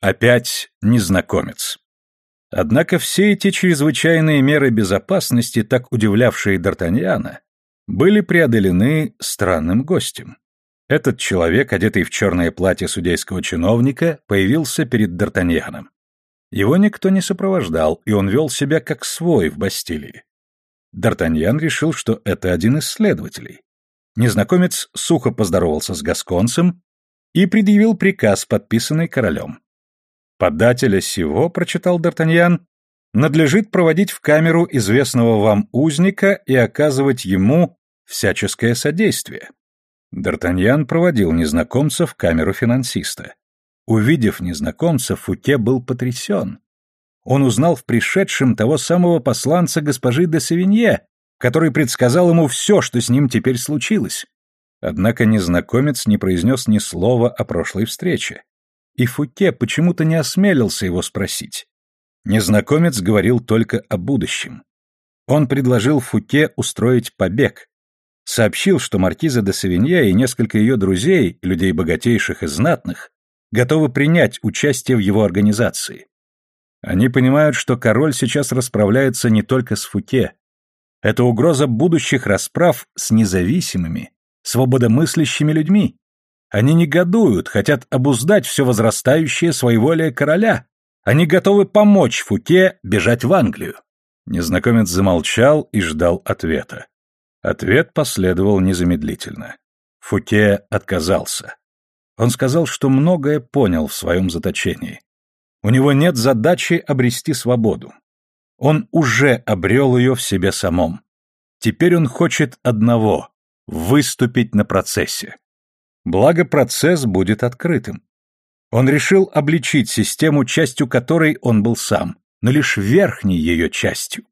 Опять незнакомец. Однако все эти чрезвычайные меры безопасности, так удивлявшие Д'Артаньяна, были преодолены странным гостем. Этот человек, одетый в черное платье судейского чиновника, появился перед Д'Артаньяном. Его никто не сопровождал, и он вел себя как свой в Бастилии. Д'Артаньян решил, что это один из следователей. Незнакомец сухо поздоровался с гасконцем и предъявил приказ, подписанный королем. «Подателя сего», — прочитал Д'Артаньян, — «надлежит проводить в камеру известного вам узника и оказывать ему всяческое содействие». Д'Артаньян проводил незнакомца в камеру финансиста. Увидев незнакомца, Фуке был потрясен. Он узнал в пришедшем того самого посланца госпожи де Савинье, который предсказал ему все, что с ним теперь случилось. Однако незнакомец не произнес ни слова о прошлой встрече. И Фуке почему-то не осмелился его спросить. Незнакомец говорил только о будущем. Он предложил Фуке устроить побег, сообщил, что маркиза де Савинья и несколько ее друзей, людей богатейших и знатных, готовы принять участие в его организации. Они понимают, что король сейчас расправляется не только с Фуке. Это угроза будущих расправ с независимыми, свободомыслящими людьми. Они негодуют, хотят обуздать все возрастающее своеволие короля. Они готовы помочь Фуке бежать в Англию. Незнакомец замолчал и ждал ответа. Ответ последовал незамедлительно. Фуке отказался. Он сказал, что многое понял в своем заточении. У него нет задачи обрести свободу. Он уже обрел ее в себе самом. Теперь он хочет одного — выступить на процессе. Благо процесс будет открытым. Он решил обличить систему, частью которой он был сам, но лишь верхней ее частью.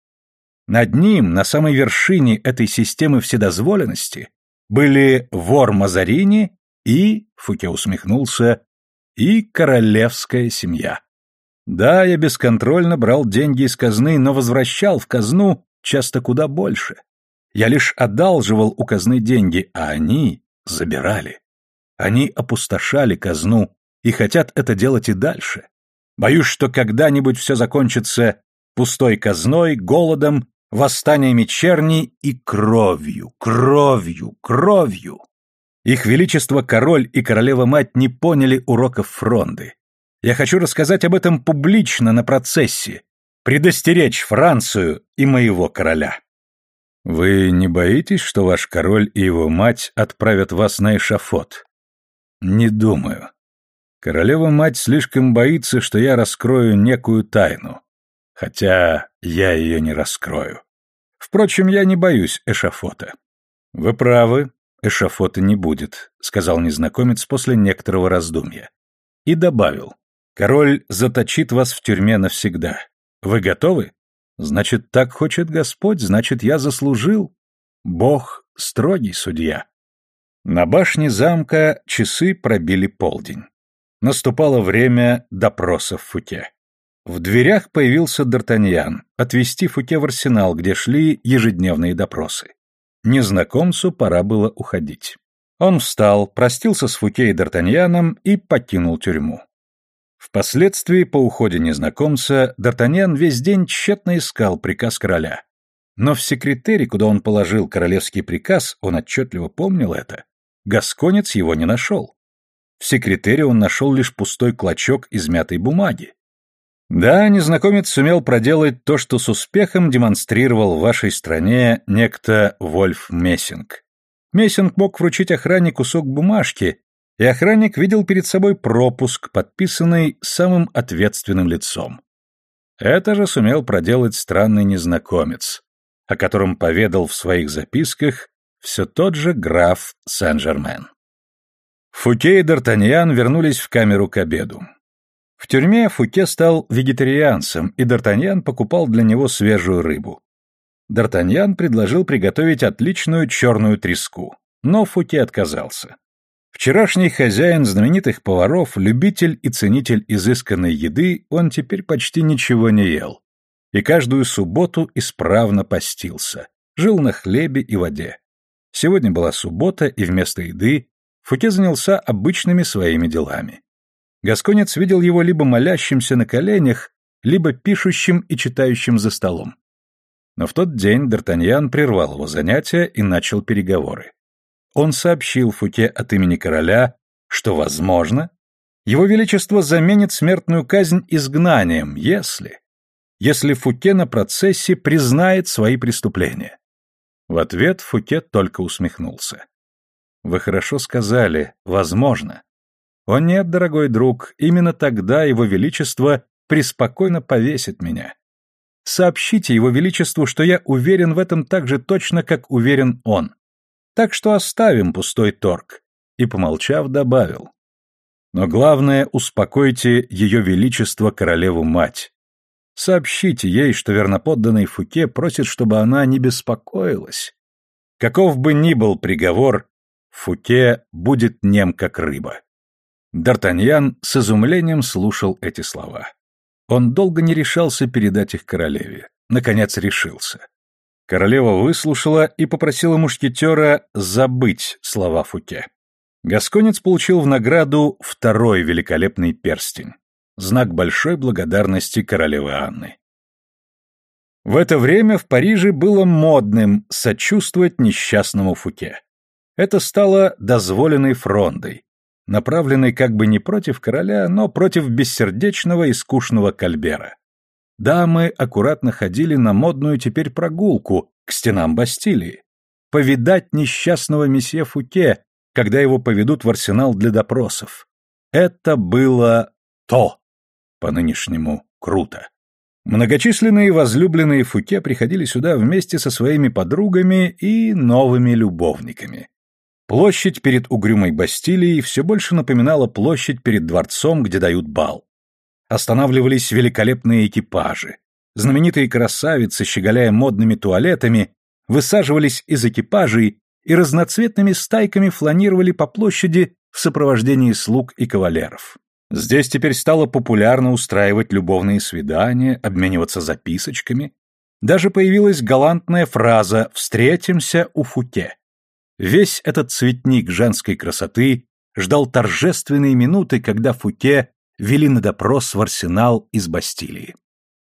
Над ним, на самой вершине этой системы вседозволенности, были вор Мазарини и, Фуке усмехнулся, и королевская семья. Да, я бесконтрольно брал деньги из казны, но возвращал в казну часто куда больше. Я лишь одалживал у казны деньги, а они забирали. Они опустошали казну и хотят это делать и дальше. Боюсь, что когда-нибудь все закончится пустой казной, голодом восстаниями черни и кровью, кровью, кровью. Их величество король и королева-мать не поняли уроков фронды. Я хочу рассказать об этом публично на процессе, предостеречь Францию и моего короля. Вы не боитесь, что ваш король и его мать отправят вас на эшафот? Не думаю. Королева-мать слишком боится, что я раскрою некую тайну хотя я ее не раскрою. Впрочем, я не боюсь эшафота. Вы правы, эшафота не будет, сказал незнакомец после некоторого раздумья. И добавил, король заточит вас в тюрьме навсегда. Вы готовы? Значит, так хочет Господь, значит, я заслужил. Бог — строгий судья. На башне замка часы пробили полдень. Наступало время допросов в футе. В дверях появился Д'Артаньян, отвести Фуке в арсенал, где шли ежедневные допросы. Незнакомцу пора было уходить. Он встал, простился с Фуке и Д'Артаньяном и покинул тюрьму. Впоследствии, по уходе незнакомца, Д'Артаньян весь день тщетно искал приказ короля. Но в секретаре, куда он положил королевский приказ, он отчетливо помнил это, гасконец его не нашел. В секретаре он нашел лишь пустой клочок измятой бумаги, да, незнакомец сумел проделать то, что с успехом демонстрировал в вашей стране некто Вольф Мессинг. Мессинг мог вручить охране кусок бумажки, и охранник видел перед собой пропуск, подписанный самым ответственным лицом. Это же сумел проделать странный незнакомец, о котором поведал в своих записках все тот же граф Сен-Жермен. Фуке и Д'Артаньян вернулись в камеру к обеду. В тюрьме Фуке стал вегетарианцем, и Д'Артаньян покупал для него свежую рыбу. Д'Артаньян предложил приготовить отличную черную треску, но Фуке отказался. Вчерашний хозяин знаменитых поваров, любитель и ценитель изысканной еды, он теперь почти ничего не ел. И каждую субботу исправно постился, жил на хлебе и воде. Сегодня была суббота, и вместо еды Фуке занялся обычными своими делами. Гасконец видел его либо молящимся на коленях, либо пишущим и читающим за столом. Но в тот день Д'Артаньян прервал его занятия и начал переговоры. Он сообщил Фуке от имени короля, что, возможно, его величество заменит смертную казнь изгнанием, если... если Фуке на процессе признает свои преступления. В ответ Фуке только усмехнулся. «Вы хорошо сказали, возможно. О нет, дорогой друг, именно тогда его величество преспокойно повесит меня. Сообщите его величеству, что я уверен в этом так же точно, как уверен он. Так что оставим пустой торг. И, помолчав, добавил. Но главное, успокойте ее величество королеву-мать. Сообщите ей, что верноподданный Фуке просит, чтобы она не беспокоилась. Каков бы ни был приговор, Фуке будет нем как рыба. Д'Артаньян с изумлением слушал эти слова. Он долго не решался передать их королеве. Наконец решился. Королева выслушала и попросила мушкетера забыть слова Фуке. Гасконец получил в награду второй великолепный перстень. Знак большой благодарности королевы Анны. В это время в Париже было модным сочувствовать несчастному Фуке. Это стало дозволенной фрондой, направленной как бы не против короля, но против бессердечного и скучного Кальбера. Дамы аккуратно ходили на модную теперь прогулку к стенам Бастилии, повидать несчастного месье Фуке, когда его поведут в арсенал для допросов. Это было то, по-нынешнему круто. Многочисленные возлюбленные Фуке приходили сюда вместе со своими подругами и новыми любовниками. Площадь перед угрюмой Бастилией все больше напоминала площадь перед дворцом, где дают бал. Останавливались великолепные экипажи. Знаменитые красавицы, щеголяя модными туалетами, высаживались из экипажей и разноцветными стайками фланировали по площади в сопровождении слуг и кавалеров. Здесь теперь стало популярно устраивать любовные свидания, обмениваться записочками. Даже появилась галантная фраза «встретимся у Фуке». Весь этот цветник женской красоты ждал торжественные минуты, когда Фуке вели на допрос в арсенал из Бастилии.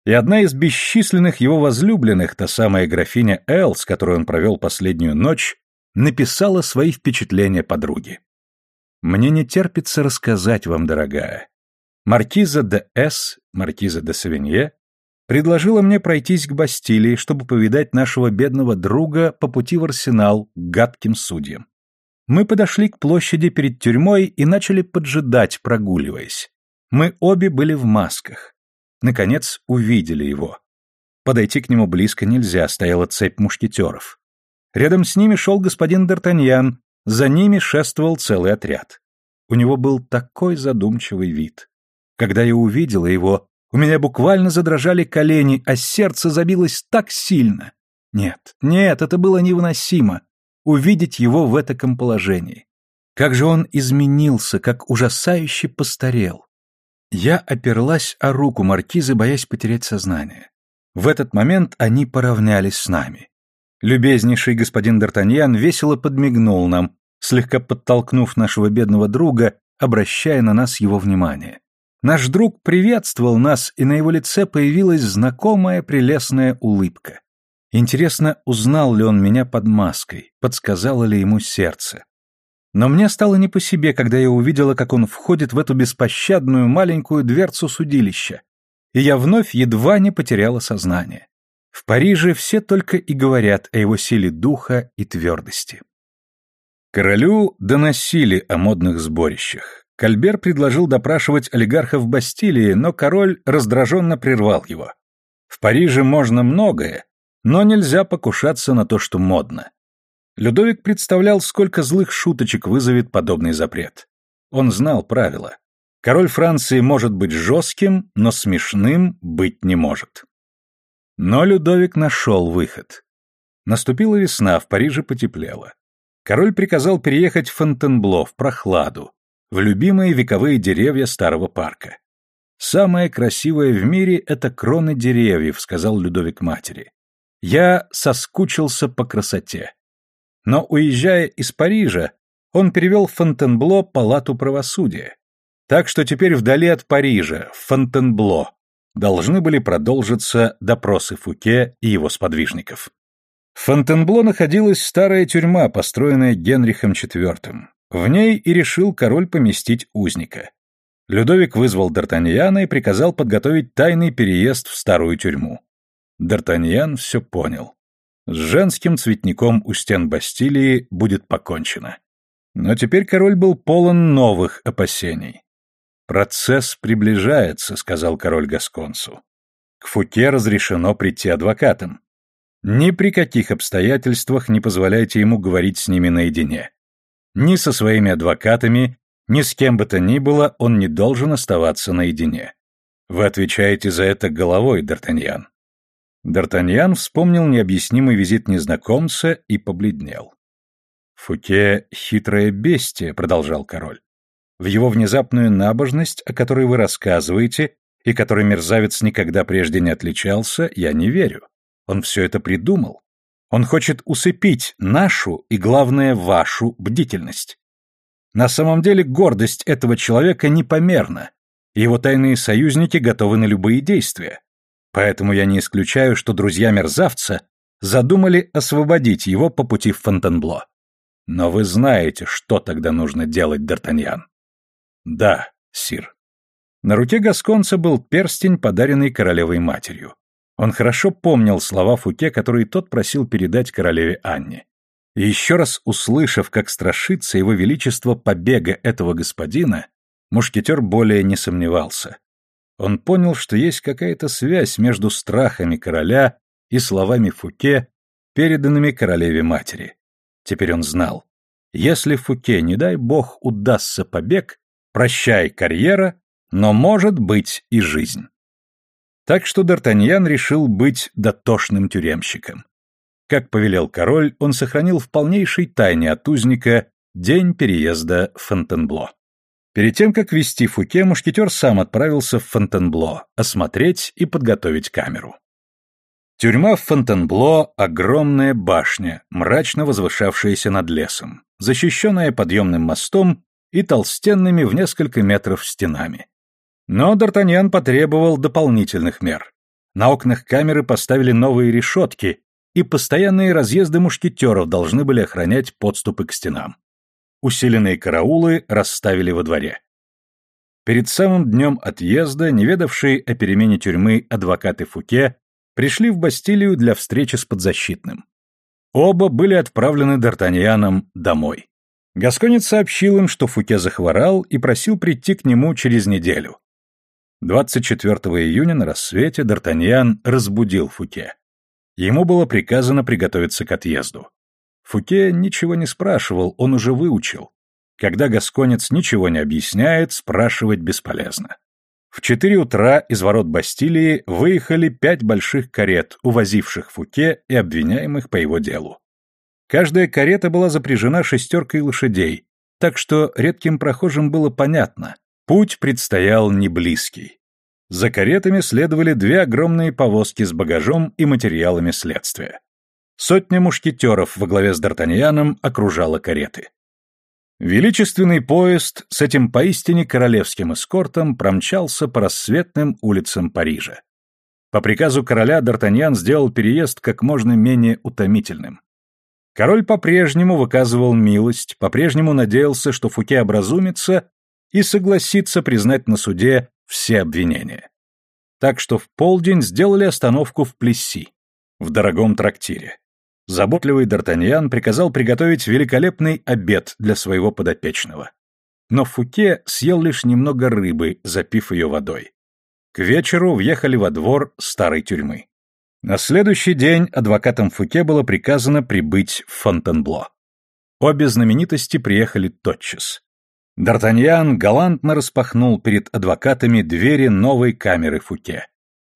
И одна из бесчисленных его возлюбленных, та самая графиня Эл, с которой он провел последнюю ночь, написала свои впечатления подруге. «Мне не терпится рассказать вам, дорогая. Маркиза де С, маркиза де Савинье, предложила мне пройтись к Бастилии, чтобы повидать нашего бедного друга по пути в арсенал к гадким судьям. Мы подошли к площади перед тюрьмой и начали поджидать, прогуливаясь. Мы обе были в масках. Наконец увидели его. Подойти к нему близко нельзя, стояла цепь мушкетеров. Рядом с ними шел господин Д'Артаньян, за ними шествовал целый отряд. У него был такой задумчивый вид. Когда я увидела его, у меня буквально задрожали колени, а сердце забилось так сильно. Нет, нет, это было невыносимо. Увидеть его в этом положении. Как же он изменился, как ужасающе постарел. Я оперлась о руку маркизы, боясь потерять сознание. В этот момент они поравнялись с нами. Любезнейший господин Д'Артаньян весело подмигнул нам, слегка подтолкнув нашего бедного друга, обращая на нас его внимание. Наш друг приветствовал нас, и на его лице появилась знакомая прелестная улыбка. Интересно, узнал ли он меня под маской, подсказало ли ему сердце. Но мне стало не по себе, когда я увидела, как он входит в эту беспощадную маленькую дверцу судилища, и я вновь едва не потеряла сознание. В Париже все только и говорят о его силе духа и твердости. Королю доносили о модных сборищах. Кальбер предложил допрашивать олигархов Бастилии, но король раздраженно прервал его. В Париже можно многое, но нельзя покушаться на то, что модно. Людовик представлял, сколько злых шуточек вызовет подобный запрет. Он знал правила. Король Франции может быть жестким, но смешным быть не может. Но Людовик нашел выход. Наступила весна, в Париже потеплело. Король приказал переехать в Фонтенбло, в прохладу, в любимые вековые деревья старого парка. «Самое красивое в мире — это кроны деревьев», — сказал Людовик матери. «Я соскучился по красоте». Но, уезжая из Парижа, он перевел в Фонтенбло палату правосудия. Так что теперь вдали от Парижа, в Фонтенбло, должны были продолжиться допросы Фуке и его сподвижников. В Фонтенбло находилась старая тюрьма, построенная Генрихом IV. В ней и решил король поместить узника. Людовик вызвал Д'Артаньяна и приказал подготовить тайный переезд в старую тюрьму. Д'Артаньян все понял. С женским цветником у стен Бастилии будет покончено. Но теперь король был полон новых опасений. «Процесс приближается», — сказал король Гасконсу. «К Фуке разрешено прийти адвокатам. Ни при каких обстоятельствах не позволяйте ему говорить с ними наедине. Ни со своими адвокатами, ни с кем бы то ни было он не должен оставаться наедине. Вы отвечаете за это головой, Д'Артаньян». Д'Артаньян вспомнил необъяснимый визит незнакомца и побледнел. «Фуке — хитрое бестие», — продолжал король. «В его внезапную набожность, о которой вы рассказываете, и которой мерзавец никогда прежде не отличался, я не верю. Он все это придумал. Он хочет усыпить нашу и, главное, вашу бдительность. На самом деле гордость этого человека непомерна, и его тайные союзники готовы на любые действия. Поэтому я не исключаю, что друзья мерзавца задумали освободить его по пути в Фонтенбло. Но вы знаете, что тогда нужно делать, Д'Артаньян. Да, сир. На руке Гасконца был перстень, подаренный королевой матерью. Он хорошо помнил слова Фуке, которые тот просил передать королеве Анне. И еще раз услышав, как страшится его величество побега этого господина, мушкетер более не сомневался. Он понял, что есть какая-то связь между страхами короля и словами Фуке, переданными королеве матери. Теперь он знал. Если Фуке, не дай бог, удастся побег, прощай карьера, но может быть и жизнь. Так что Д'Артаньян решил быть дотошным тюремщиком. Как повелел король, он сохранил в полнейшей тайне от узника день переезда в Фонтенбло. Перед тем, как вести Фуке, мушкетер сам отправился в Фонтенбло, осмотреть и подготовить камеру. Тюрьма в Фонтенбло — огромная башня, мрачно возвышавшаяся над лесом, защищенная подъемным мостом и толстенными в несколько метров стенами. Но Д'Артаньян потребовал дополнительных мер. На окнах камеры поставили новые решетки, и постоянные разъезды мушкетеров должны были охранять подступы к стенам. Усиленные караулы расставили во дворе. Перед самым днем отъезда, не ведавшие о перемене тюрьмы адвокаты Фуке пришли в Бастилию для встречи с подзащитным. Оба были отправлены Д'Артаньяном домой. Гасконец сообщил им, что Фуке захворал и просил прийти к нему через неделю. 24 июня на рассвете Д'Артаньян разбудил Фуке. Ему было приказано приготовиться к отъезду. Фуке ничего не спрашивал, он уже выучил. Когда гасконец ничего не объясняет, спрашивать бесполезно. В четыре утра из ворот Бастилии выехали пять больших карет, увозивших Фуке и обвиняемых по его делу. Каждая карета была запряжена шестеркой лошадей, так что редким прохожим было понятно, путь предстоял не близкий. За каретами следовали две огромные повозки с багажом и материалами следствия. Сотня мушкетеров во главе с Д'Артаньяном окружала кареты. Величественный поезд с этим поистине королевским эскортом промчался по рассветным улицам Парижа. По приказу короля Д'Артаньян сделал переезд как можно менее утомительным. Король по-прежнему выказывал милость, по-прежнему надеялся, что Фуке образумится и согласится признать на суде все обвинения. Так что в полдень сделали остановку в Плесси, в дорогом трактире. Заботливый Д'Артаньян приказал приготовить великолепный обед для своего подопечного. Но Фуке съел лишь немного рыбы, запив ее водой. К вечеру въехали во двор старой тюрьмы. На следующий день адвокатам Фуке было приказано прибыть в Фонтенбло. Обе знаменитости приехали тотчас. Д'Артаньян галантно распахнул перед адвокатами двери новой камеры Фуке.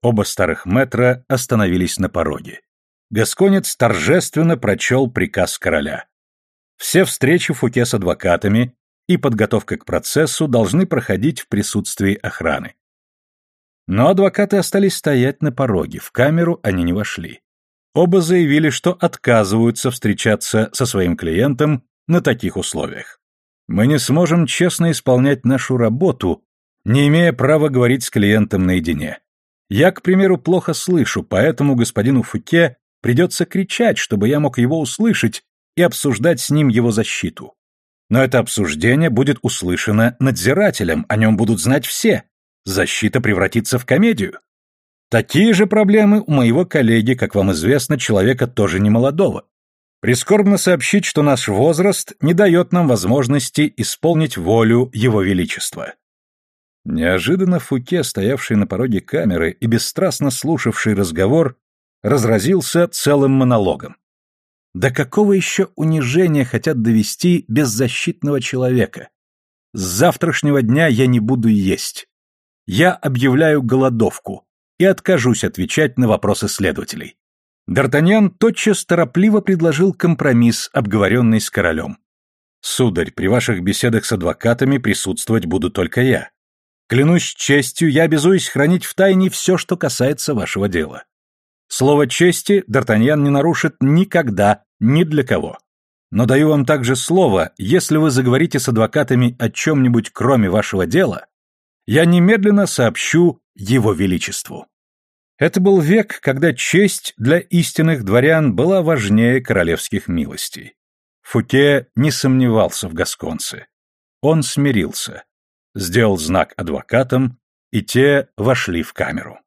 Оба старых метра остановились на пороге. Гасконец торжественно прочел приказ короля. Все встречи Фуке с адвокатами и подготовка к процессу должны проходить в присутствии охраны. Но адвокаты остались стоять на пороге, в камеру они не вошли. Оба заявили, что отказываются встречаться со своим клиентом на таких условиях. Мы не сможем честно исполнять нашу работу, не имея права говорить с клиентом наедине. Я, к примеру, плохо слышу, поэтому господину Фуке придется кричать, чтобы я мог его услышать и обсуждать с ним его защиту. Но это обсуждение будет услышано надзирателем, о нем будут знать все. Защита превратится в комедию. Такие же проблемы у моего коллеги, как вам известно, человека тоже не молодого. Прискорбно сообщить, что наш возраст не дает нам возможности исполнить волю Его Величества. Неожиданно Фуке, стоявший на пороге камеры и бесстрастно слушавший разговор, разразился целым монологом. До какого еще унижения хотят довести беззащитного человека? С завтрашнего дня я не буду есть. Я объявляю голодовку и откажусь отвечать на вопросы следователей. Д'Артаньян тотчас торопливо предложил компромисс, обговоренный с королем. «Сударь, при ваших беседах с адвокатами присутствовать буду только я. Клянусь честью, я обязуюсь хранить в тайне все, что касается вашего дела. Слово чести Д'Артаньян не нарушит никогда, ни для кого. Но даю вам также слово, если вы заговорите с адвокатами о чем-нибудь кроме вашего дела, я немедленно сообщу его величеству». Это был век, когда честь для истинных дворян была важнее королевских милостей. Фуке не сомневался в Гасконце. Он смирился, сделал знак адвокатам, и те вошли в камеру.